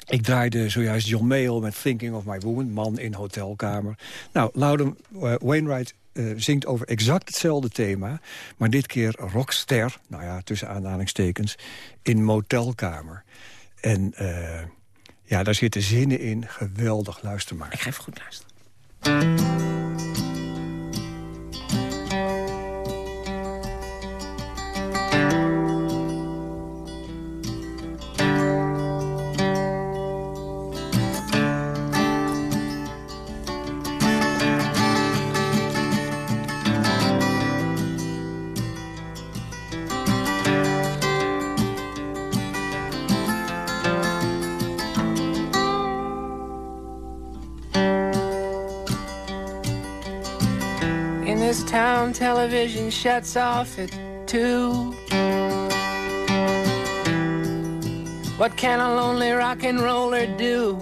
ik draaide zojuist John Mayall met Thinking of My Woman... man in hotelkamer. Nou, Loudon eh, Wainwright eh, zingt over exact hetzelfde thema... maar dit keer rockster, nou ja, tussen aanhalingstekens... in motelkamer. En eh, ja, daar zitten zinnen in. Geweldig, luister maar. Ik ga even goed luisteren. Shuts off at two. What can a lonely rock and roller do?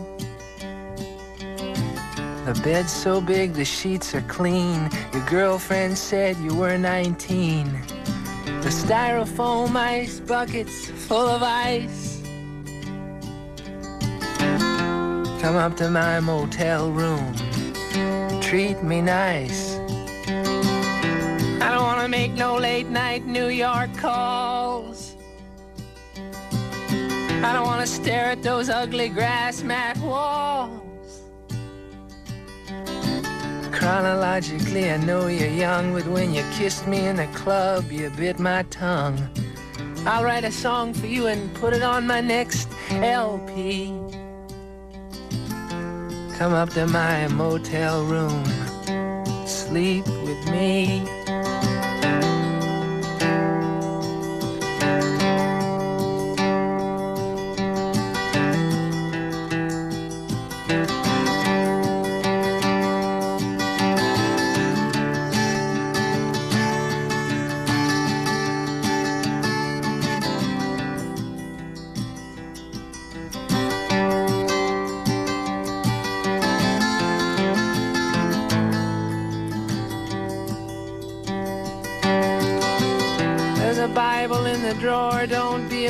The bed's so big, the sheets are clean. Your girlfriend said you were 19. The styrofoam ice buckets full of ice. Come up to my motel room. Treat me nice. To make no late night New York calls. I don't want to stare at those ugly grass mat walls. Chronologically, I know you're young, but when you kissed me in the club, you bit my tongue. I'll write a song for you and put it on my next LP. Come up to my motel room, sleep with me.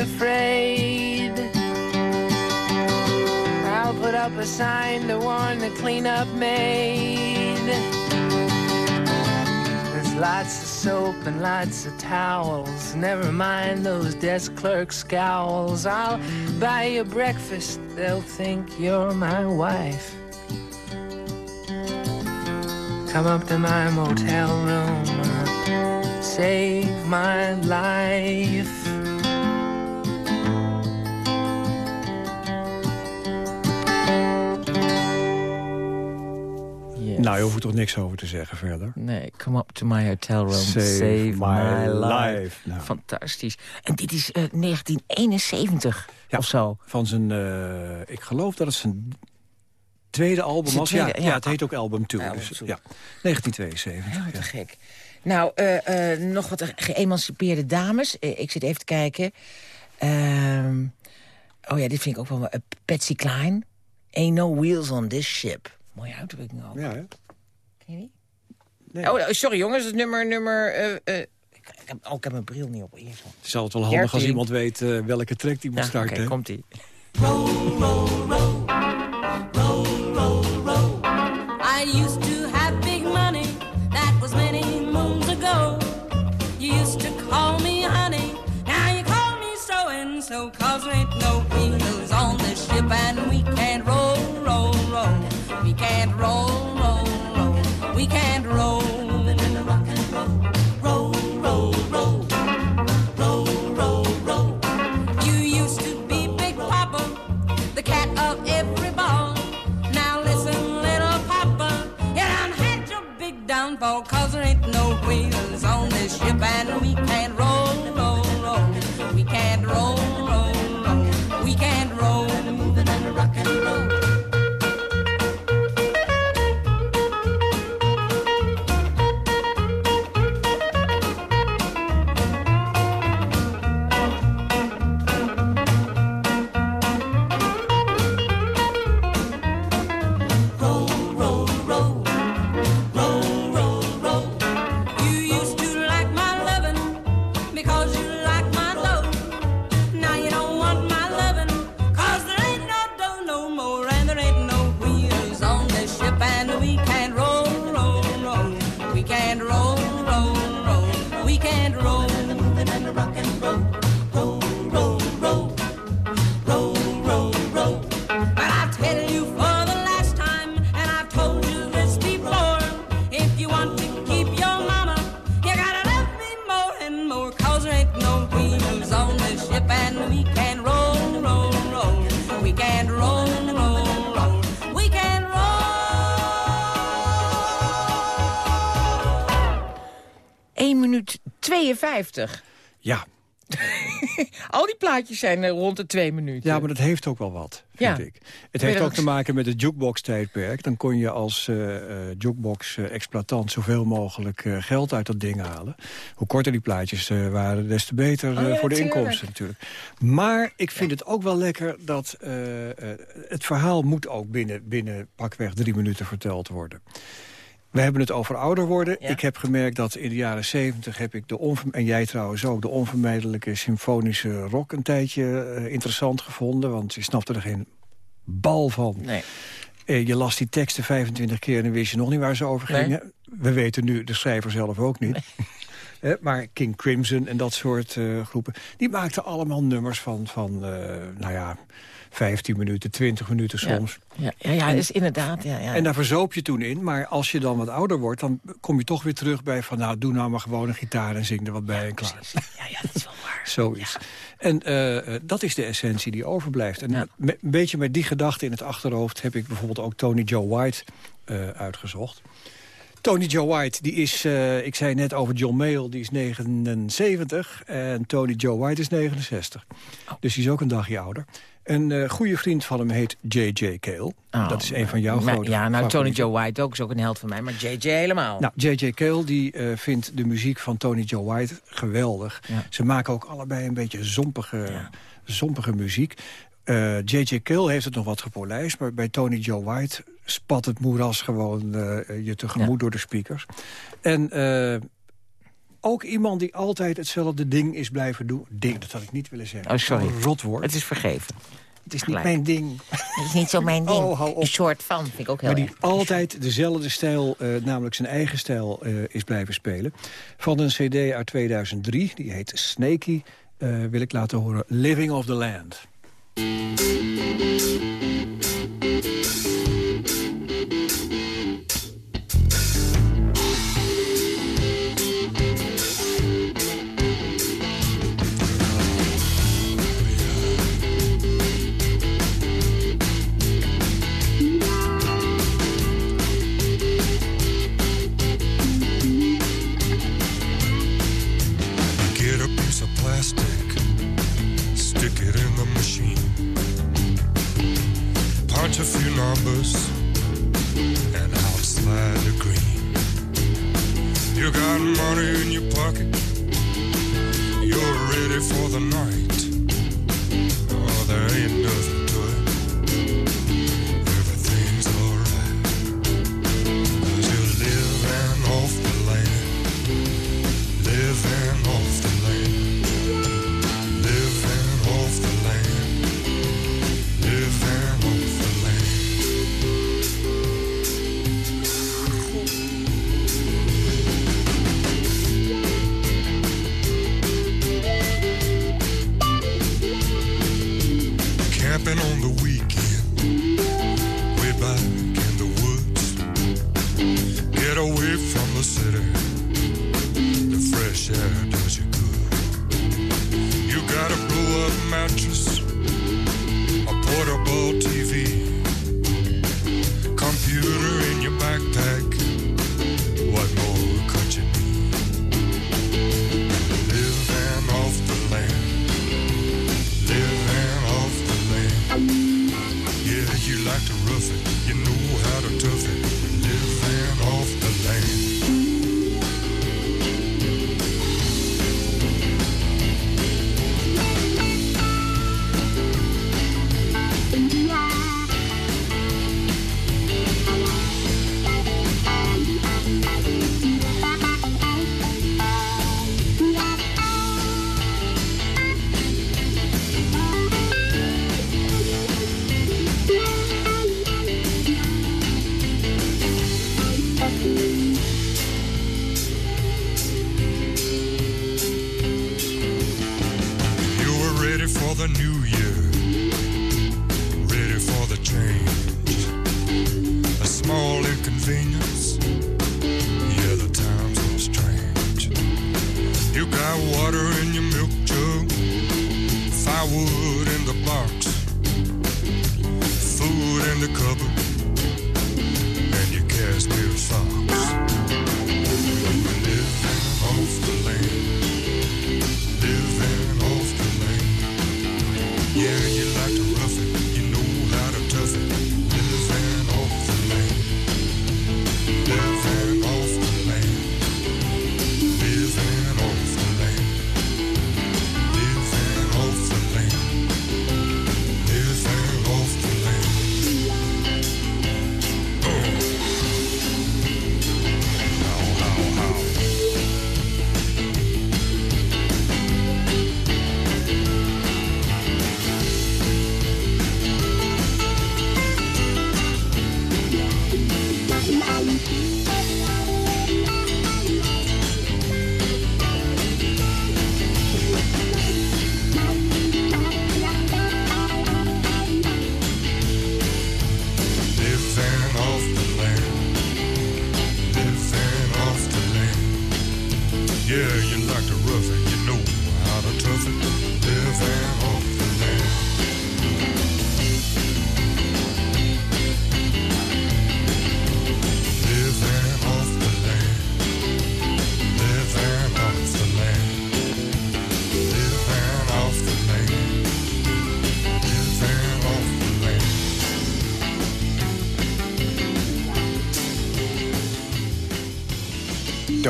Afraid. I'll put up a sign to warn the cleanup maid. There's lots of soap and lots of towels. Never mind those desk clerk scowls. I'll buy you breakfast, they'll think you're my wife. Come up to my motel room, save my life. Nou, je hoeft er toch niks over te zeggen verder. Nee, come up to my hotel room. Save Save, my my, life. life. Nou. Fantastisch. En dit is eh, 1971 of zo. Van zijn, eh, ik geloof dat het zijn tweede album Zijn was. tweede, ja, ja. ja, het heet ook Album 2. Album Dus, ja, 1972. Heel gek. Nou, eh, eh, nog wat geëmancipeerde dames. Eh, ik zit even te kijken. Ehm, oh ja, dit vind ik ook wel... Patsy Cline. Ain't no wheels on this ship. Mooie uitdrukking ook. Ja, hè? Ken je die? Nee. Oh, sorry jongens, is nummer... nummer eh, eh, ik, heb, oh, ik heb mijn bril niet op. Eerst wel. Het is altijd wel handig als iemand weet eh, welke track die moet Ja, oké, starten. hè? komt-ie. I used to have big money, that was many moons ago. You used to call me honey, now you call me so and so. Cause ain't no wheels on this ship and we can't on this ship and 52. Ja. <laughs> Al die plaatjes zijn eh, rond de twee minuten. Ja, maar dat heeft ook wel wat, vind Ja. ik. Het heeft ook te maken met het jukebox-tijdperk. Dan kon je als eh, jukebox-exploitant zoveel mogelijk geld uit dat ding halen. Hoe korter die plaatjes waren, des te beter Oh ja, voor de inkomsten natuurlijk. Maar ik vind het ook wel lekker dat het verhaal moet ook binnen, binnen pakweg drie minuten verteld worden. We hebben het over ouder worden. Ik heb gemerkt dat in de jaren 70 heb ik de en jij trouwens ook de onvermijdelijke symfonische rock een tijdje eh, interessant gevonden, want je snapte er geen bal van. Nee. Eh, je las die teksten 25 keer en dan wist je nog niet waar ze over Nee. gingen. We weten nu de schrijver zelf ook niet. <laughs> Eh, maar King Crimson en dat soort groepen... die maakten allemaal nummers van, van nou ja, 15 minuten, 20 minuten soms. Ja, ja, ja is inderdaad. Ja, ja. En daar verzoop je toen in. Maar als je dan wat ouder wordt, dan kom je toch weer terug bij van... nou, doe nou maar gewoon een gitaar en zing er wat bij en klaar. Ja, ja, dat is wel waar. <laughs> Zoiets. En eh, eh, dat is de essentie die overblijft. En een beetje met die gedachte in het achterhoofd... heb ik bijvoorbeeld ook Tony Joe White eh, uitgezocht. Tony Joe White, die is, ik zei net over John Mayall, die is 79. En Tony Joe White is 69. Dus die is ook een dagje ouder. Een eh, goede vriend van hem heet J.J. Cale. Oh, dat is een van jouw grote Ja, nou, Tony. Joe White ook is ook een held van mij. Maar JJ helemaal. Nou, J.J. Cale die, eh, vindt de muziek van Tony Joe White geweldig. Ze maken ook allebei een beetje zompige, zompige muziek. Eh, J.J. Cale heeft het nog wat gepolijst... maar bij Tony Joe White spat het moeras gewoon eh, je tegemoet door de speakers. En eh, ook iemand die altijd hetzelfde ding is blijven doen. Ding, dat had ik niet willen zeggen. Oh, sorry. Een rotwoord. Het is vergeven. Het is niet mijn ding. Het is niet zo mijn <laughs> ding. Oh, hou op. Een soort van, vind ik ook heel Maar die erg. altijd dezelfde stijl, eh, namelijk zijn eigen stijl, eh, is blijven spelen. Van een cd uit 2003, die heet Snaky, eh, wil ik laten horen Living of the Land. Numbers, and out slide the green. You got money in your pocket, you're ready for the night. Oh, there ain't nothing sure does you good. You got a blow up mattress, a portable TV, computer in your backpack. What more could you need? Living off the land, living off the land. Yeah, you like to rough it.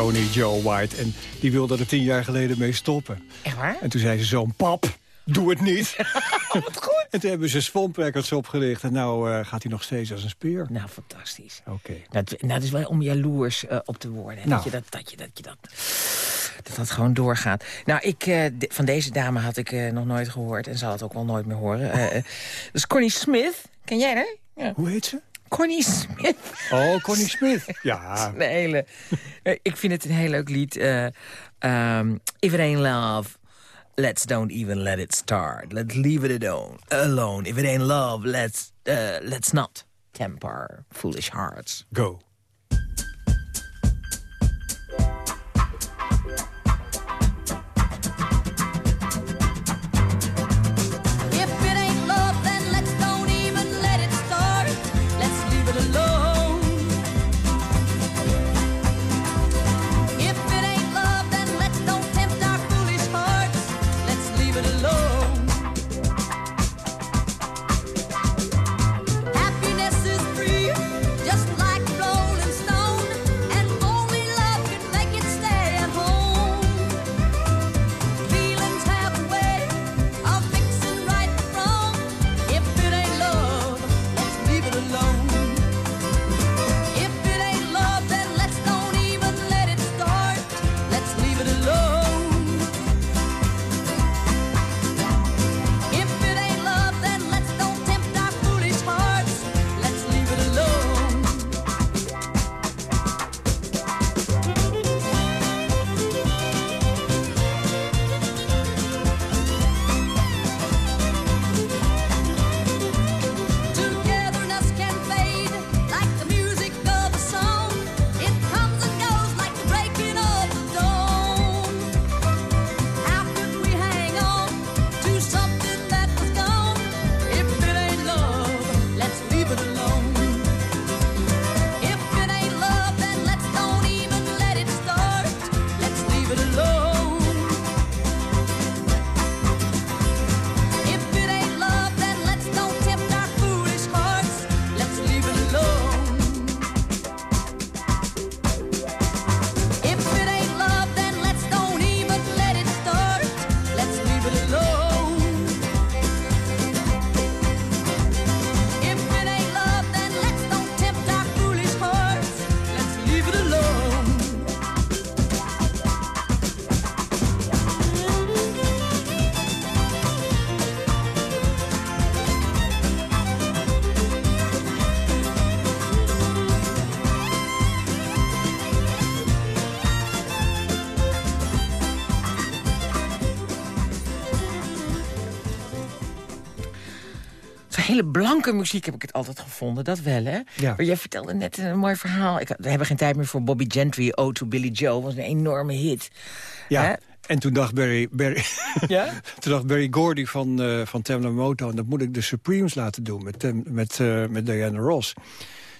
Tony Joe White. En die wilde er tien jaar geleden mee stoppen. Echt waar? En toen zei ze zo'n pap, doe het niet. <laughs> Wat goed. En toen hebben ze Swamp Records opgericht. En nou eh, gaat hij nog steeds als een speer. Nou, fantastisch. Oké. Dat, nou, dat is wel om jaloers eh, op te worden. hè, Nou. Dat, je dat, dat, je, dat, je dat, dat dat gewoon doorgaat. Nou, ik, eh, de- van deze dame had ik nog nooit gehoord. En zal het ook wel nooit meer horen. Eh, dat is Connie Smith. Ken jij haar? Ja. Hoe heet ze? Connie Smith. Oh, Connie Smith. Ja. <laughs> Een hele, Eh, ik vind het een heel leuk lied. eh, ehm, If it ain't love, let's don't even let it start. Let's leave it alone. alone. If it ain't love, let's, uh, let's not temper foolish hearts. Go. Hele blanke muziek heb ik het altijd gevonden, dat wel, hè? Ja. Maar jij vertelde net een mooi verhaal. Ik, we hebben geen tijd meer voor Bobby Gentry, O to Billy Joe. was een enorme hit. Ja, Hè? en toen dacht Barry, Barry, <laughs> Ja? <laughs> toen dacht Barry Gordy van, eh van Tamla Motown... dat moet ik de Supremes laten doen met, met, eh, met Diana Ross.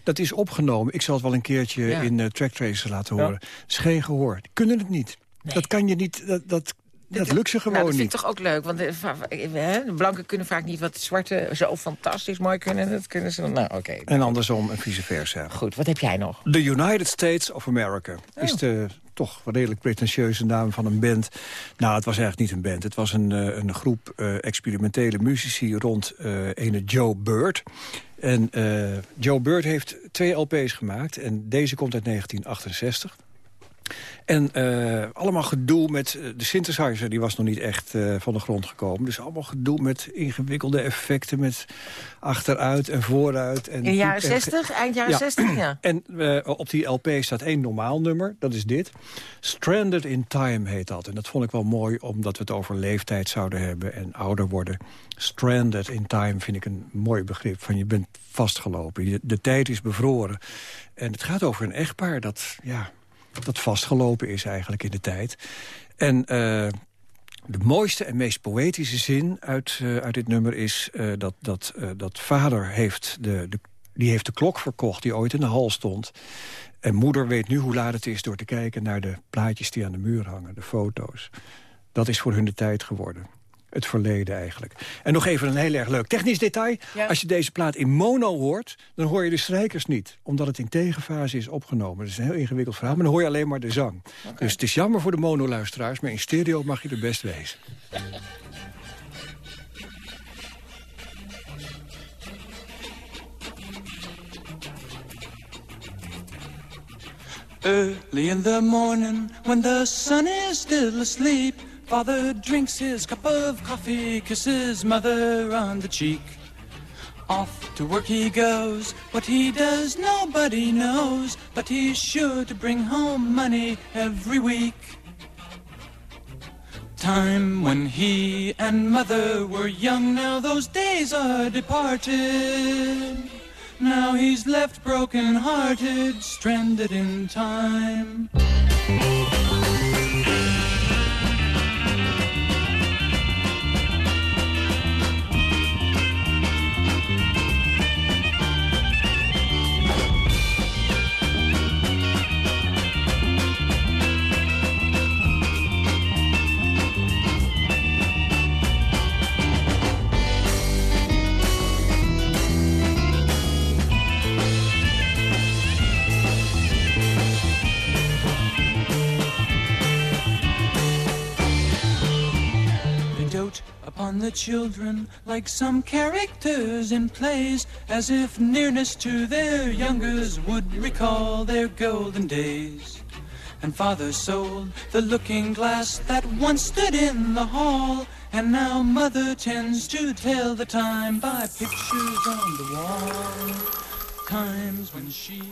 Dat is opgenomen. Ik zal het wel een keertje Ja. in uh, Track Tracer laten Ja. horen. Het is geen gehoor. Die kunnen het niet. Dat kan je niet. Dat, dat, dat lukt ze gewoon nou, dat vind niet. ik toch ook leuk. Want de, va- hè, de blanken kunnen vaak niet wat de zwarte zo fantastisch mooi kunnen. Dat kunnen ze dan. Nou, oké. En andersom en vice versa. Goed, wat heb jij nog? The United States of America is Oh. de toch redelijk pretentieuze naam van een band. Nou, het was eigenlijk niet een band. Het was een, eh, een groep eh, experimentele muzici rond eh ene Joe Bird. En eh, Joe Bird heeft twee LP's gemaakt. En deze komt uit 1968. En eh, allemaal gedoe met eh, de synthesizer, die was nog niet echt eh, van de grond gekomen. Dus allemaal gedoe met ingewikkelde effecten, met achteruit en vooruit. En In jaren en- 60, eind jaren Ja. 60, ja. <clears throat> En op die LP staat één normaal nummer, dat is dit. Stranded in Time heet dat. En dat vond ik wel mooi, omdat we het over leeftijd zouden hebben en ouder worden. Stranded in Time vind ik een mooi begrip. Van je bent vastgelopen, je- de tijd is bevroren. En het gaat over een echtpaar dat, ja, dat vastgelopen is eigenlijk in de tijd. En... eh, de mooiste en meest poëtische zin uit, eh, uit dit nummer is eh, dat, dat, dat vader heeft de, de, die heeft de klok verkocht die ooit in de hal stond. En moeder weet nu hoe laat het is door te kijken naar de plaatjes die aan de muur hangen, de foto's. Dat is voor hun de tijd geworden. Het verleden eigenlijk. En nog even een heel erg leuk technisch detail. Ja. Als je deze plaat in mono hoort, dan hoor je de strijkers niet. Omdat het in tegenfase is opgenomen. Dat is een heel ingewikkeld verhaal, maar dan hoor je alleen maar de zang. Dus het is jammer voor de monoluisteraars, maar in stereo mag je er best wezen. Early in the morning, when the sun is still asleep, father drinks his cup of coffee, kisses mother on the cheek. Off to work he goes, what he does nobody knows, but he's sure to bring home money every week. Time when he and mother were young, now those days are departed. Now he's left broken hearted, stranded in time. The children like some characters in plays, as if nearness to their youngers would recall their golden days. And father sold the looking glass that once stood in the hall, and now mother tends to tell the time by pictures on the wall. Times when she